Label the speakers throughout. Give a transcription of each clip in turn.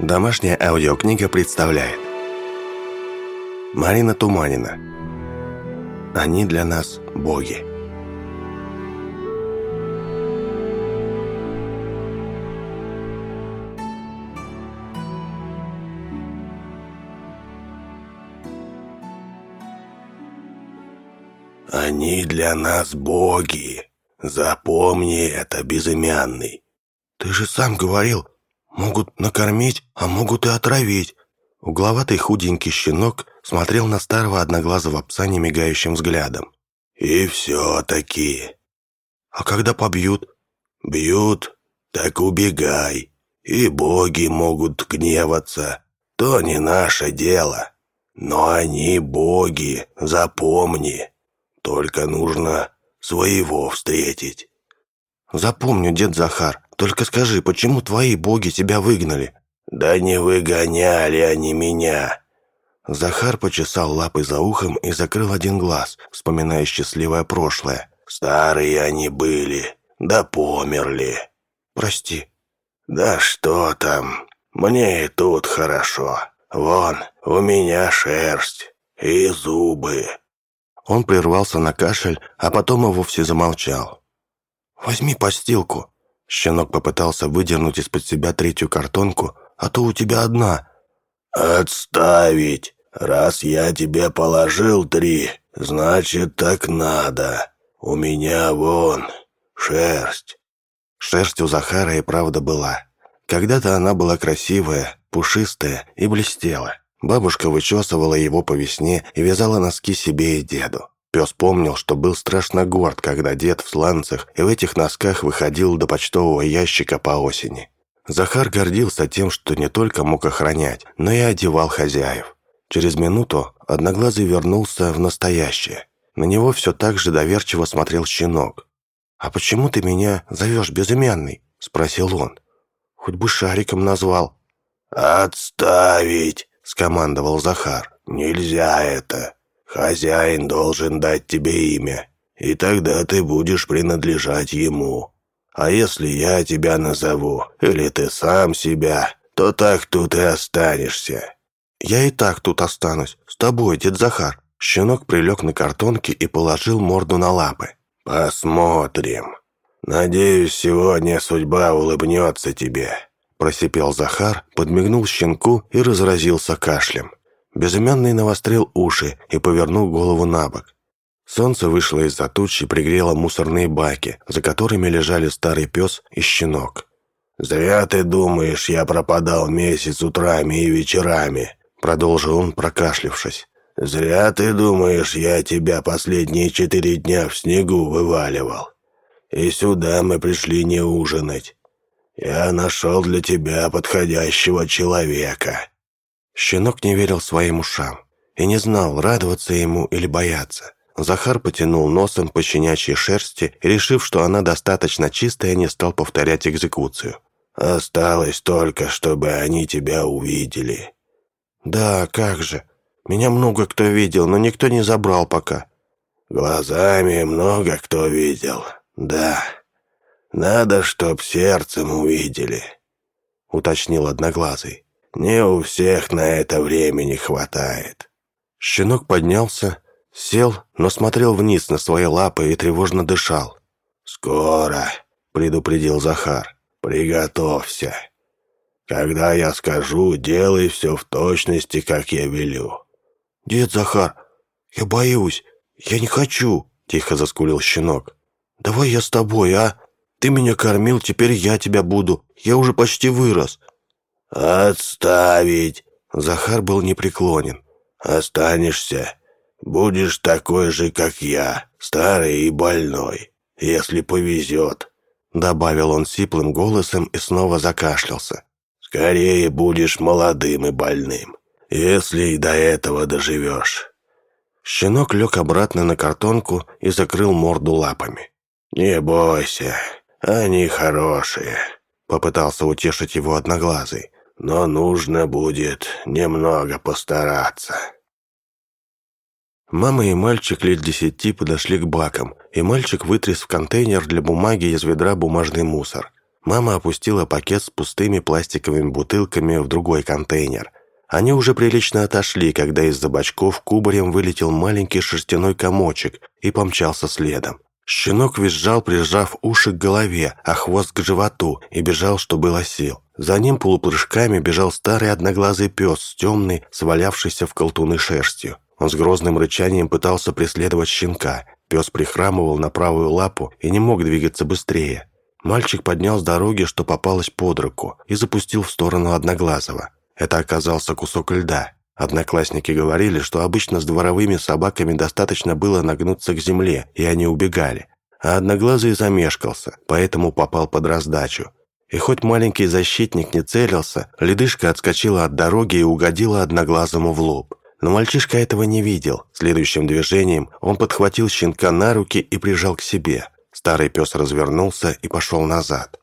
Speaker 1: Домашняя аудиокнига представляет Марина Туманина Они для нас боги
Speaker 2: Они для нас боги. Запомни это, безымянный.
Speaker 1: Ты же сам говорил, Могут накормить, а могут и отравить. Угловатый худенький щенок смотрел на старого одноглазого пса немигающим взглядом.
Speaker 2: «И все-таки...»
Speaker 1: «А когда побьют?»
Speaker 2: «Бьют, так убегай. И боги могут гневаться. То не наше дело. Но они боги, запомни. Только нужно своего встретить».
Speaker 1: «Запомню, дед Захар. Только скажи, почему твои боги тебя выгнали?»
Speaker 2: «Да не выгоняли они меня!»
Speaker 1: Захар почесал лапой за ухом и закрыл один глаз, вспоминая счастливое прошлое.
Speaker 2: «Старые они были, да померли».
Speaker 1: «Прости».
Speaker 2: «Да что там, мне и тут хорошо. Вон, у меня шерсть и зубы».
Speaker 1: Он прервался на кашель, а потом и вовсе замолчал. «Возьми постилку», Щенок попытался выдернуть из-под себя третью картонку, а то у тебя одна.
Speaker 2: «Отставить! Раз я тебе положил три, значит, так надо. У меня вон шерсть».
Speaker 1: Шерсть у Захара и правда была. Когда-то она была красивая, пушистая и блестела. Бабушка вычесывала его по весне и вязала носки себе и деду. Пес помнил, что был страшно горд, когда дед в сланцах и в этих носках выходил до почтового ящика по осени. Захар гордился тем, что не только мог охранять, но и одевал хозяев. Через минуту Одноглазый вернулся в настоящее. На него все так же доверчиво смотрел щенок. «А почему ты меня зовешь безымянный?» – спросил он. «Хоть бы шариком назвал».
Speaker 2: «Отставить!» – скомандовал Захар. «Нельзя это. Хозяин должен дать тебе имя, и тогда ты будешь принадлежать ему. А если я тебя назову, или ты сам себя, то так тут и останешься».
Speaker 1: «Я и так тут останусь. С тобой, дед Захар». Щенок прилег на картонке и положил морду на лапы.
Speaker 2: «Посмотрим. Надеюсь, сегодня судьба улыбнется тебе», просипел Захар, подмигнул щенку и разразился кашлем. Безымянный навострил уши и повернул голову на бок. Солнце вышло из-за туч и пригрело мусорные баки, за которыми лежали старый пес и щенок. «Зря ты думаешь, я пропадал месяц утрами и вечерами», продолжил он, прокашлившись. «Зря ты думаешь, я тебя последние четыре дня в снегу вываливал. И сюда мы пришли не ужинать. Я нашел для тебя подходящего человека».
Speaker 1: Щенок не верил своим ушам и не знал, радоваться ему или бояться. Захар потянул носом по щенячьей шерсти и, решив, что она достаточно чистая, не стал повторять экзекуцию.
Speaker 2: «Осталось только, чтобы они тебя увидели».
Speaker 1: «Да, как же. Меня много кто видел, но никто не забрал пока».
Speaker 2: «Глазами много кто видел, да. Надо, чтоб сердцем увидели», — уточнил Одноглазый. Не у всех на это времени хватает».
Speaker 1: Щенок поднялся, сел, но смотрел вниз на свои лапы и тревожно дышал.
Speaker 2: «Скоро», — предупредил Захар, — «приготовься. Когда я скажу, делай все в точности, как я велю».
Speaker 1: «Дед Захар, я боюсь, я не хочу», — тихо заскулил щенок. «Давай я с тобой, а? Ты меня кормил, теперь я тебя буду. Я уже почти вырос.
Speaker 2: «Отставить!»
Speaker 1: Захар был непреклонен.
Speaker 2: «Останешься. Будешь такой же, как я, старый и больной, если повезет»,
Speaker 1: добавил он сиплым голосом и снова закашлялся.
Speaker 2: «Скорее будешь молодым и больным, если и до этого доживешь».
Speaker 1: Щенок лег обратно на картонку и закрыл морду лапами.
Speaker 2: «Не бойся, они хорошие», — попытался утешить его одноглазый но нужно будет немного постараться».
Speaker 1: Мама и мальчик лет десяти подошли к бакам, и мальчик вытряс в контейнер для бумаги из ведра бумажный мусор. Мама опустила пакет с пустыми пластиковыми бутылками в другой контейнер. Они уже прилично отошли, когда из-за бочков кубарем вылетел маленький шерстяной комочек и помчался следом. Щенок визжал, прижав уши к голове, а хвост к животу, и бежал, что было сил. За ним полупрыжками бежал старый одноглазый пес с темной, свалявшейся в колтуны шерстью. Он с грозным рычанием пытался преследовать щенка. Пес прихрамывал на правую лапу и не мог двигаться быстрее. Мальчик поднял с дороги, что попалось под руку, и запустил в сторону Одноглазого. Это оказался кусок льда. Одноклассники говорили, что обычно с дворовыми собаками достаточно было нагнуться к земле, и они убегали. А Одноглазый замешкался, поэтому попал под раздачу. И хоть маленький защитник не целился, ледышка отскочила от дороги и угодила Одноглазому в лоб. Но мальчишка этого не видел. Следующим движением он подхватил щенка на руки и прижал к себе. Старый пес развернулся и пошел назад.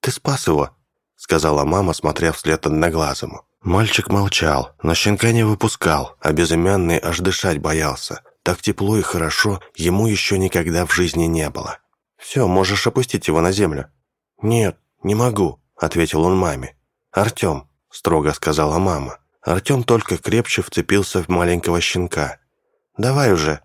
Speaker 1: «Ты спас его», — сказала мама, смотря вслед одноглазому. Мальчик молчал, но щенка не выпускал, а безымянный аж дышать боялся. Так тепло и хорошо ему еще никогда в жизни не было. «Все, можешь опустить его на землю». «Нет, не могу», — ответил он маме. «Артем», — строго сказала мама. Артем только крепче вцепился в маленького щенка. «Давай уже».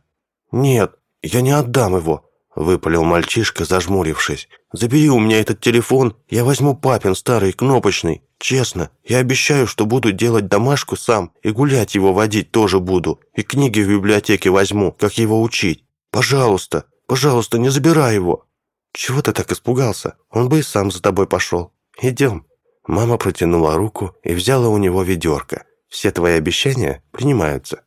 Speaker 1: «Нет, я не отдам его», – выпалил мальчишка, зажмурившись. «Забери у меня этот телефон, я возьму папин старый кнопочный. Честно, я обещаю, что буду делать домашку сам, и гулять его водить тоже буду, и книги в библиотеке возьму, как его учить. Пожалуйста, пожалуйста, не забирай его». «Чего ты так испугался? Он бы и сам за тобой пошел. Идем». Мама протянула руку и взяла у него ведерко. «Все твои обещания принимаются».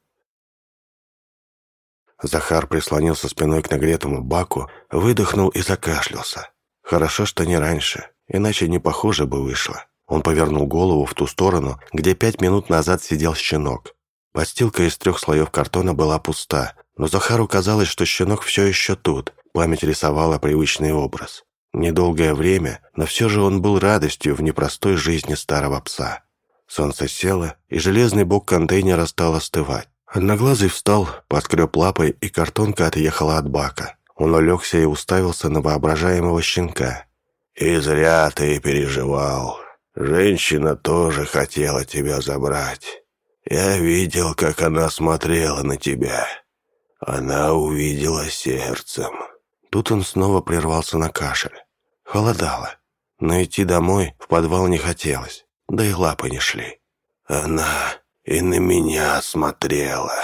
Speaker 1: Захар прислонился спиной к нагретому баку, выдохнул и закашлялся. Хорошо, что не раньше, иначе не похоже бы вышло. Он повернул голову в ту сторону, где пять минут назад сидел щенок. Подстилка из трех слоев картона была пуста, но Захару казалось, что щенок все еще тут. Память рисовала привычный образ. Недолгое время, но все же он был радостью в непростой жизни старого пса. Солнце село, и железный бок контейнера стал остывать. Одноглазый встал, поскреб лапой, и картонка отъехала от бака. Он улегся и уставился на воображаемого щенка. «И зря ты переживал. Женщина тоже хотела тебя забрать. Я видел, как она смотрела на тебя. Она увидела сердцем». Тут он снова прервался на кашель. Холодало, но идти домой в подвал не хотелось, да и лапы не шли. Она и на меня смотрела.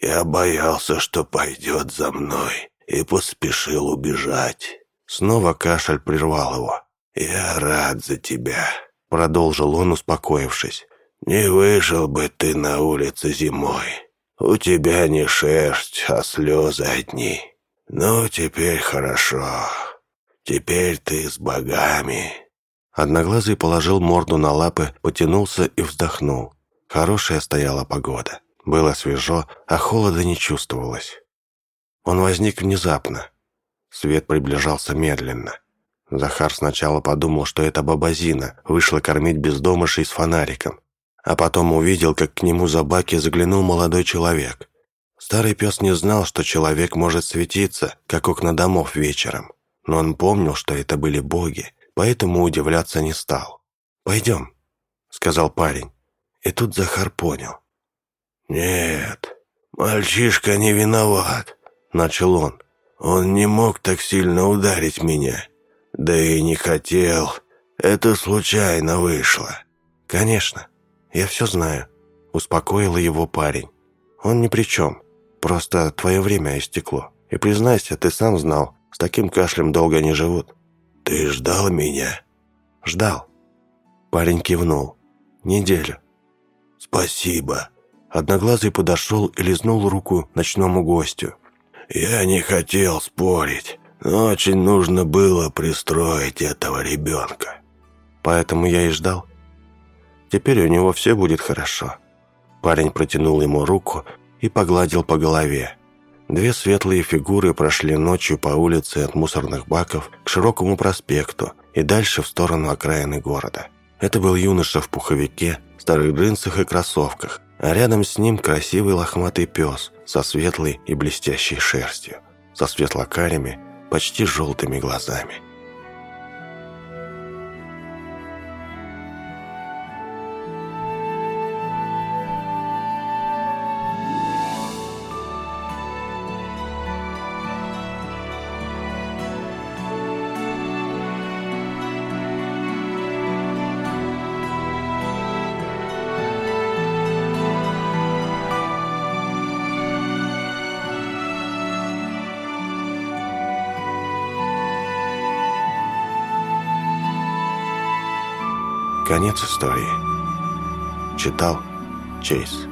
Speaker 1: Я боялся, что пойдет за мной, и поспешил убежать. Снова кашель прервал его. «Я рад за тебя», — продолжил он, успокоившись. «Не вышел бы ты на улице зимой. У тебя не шерсть, а слезы одни. «Ну, теперь хорошо. Теперь ты с богами». Одноглазый положил морду на лапы, потянулся и вздохнул. Хорошая стояла погода. Было свежо, а холода не чувствовалось. Он возник внезапно. Свет приближался медленно. Захар сначала подумал, что это бабазина, вышла кормить бездомышей с фонариком. А потом увидел, как к нему за баки заглянул молодой человек. Старый пес не знал, что человек может светиться, как окна домов вечером. Но он помнил, что это были боги, поэтому удивляться не стал. «Пойдем», — сказал парень. И тут Захар понял. «Нет, мальчишка не виноват», — начал он. «Он не мог так сильно ударить меня. Да и не хотел. Это случайно вышло». «Конечно, я все знаю», — успокоил его парень. «Он ни при чем. Просто твое время истекло. И признайся, ты сам знал, с таким кашлем долго не живут». «Ты ждал меня?» «Ждал». Парень кивнул. «Неделю». «Спасибо». Одноглазый подошел и лизнул руку ночному гостю. «Я не хотел спорить, но очень нужно было пристроить этого ребенка». «Поэтому я и ждал. Теперь у него все будет хорошо». Парень протянул ему руку, и погладил по голове. Две светлые фигуры прошли ночью по улице от мусорных баков к широкому проспекту и дальше в сторону окраины города. Это был юноша в пуховике, старых джинсах и кроссовках, а рядом с ним красивый лохматый пес со светлой и блестящей шерстью, со светло-карими, почти желтыми глазами. Конец истории. Читал Чейз.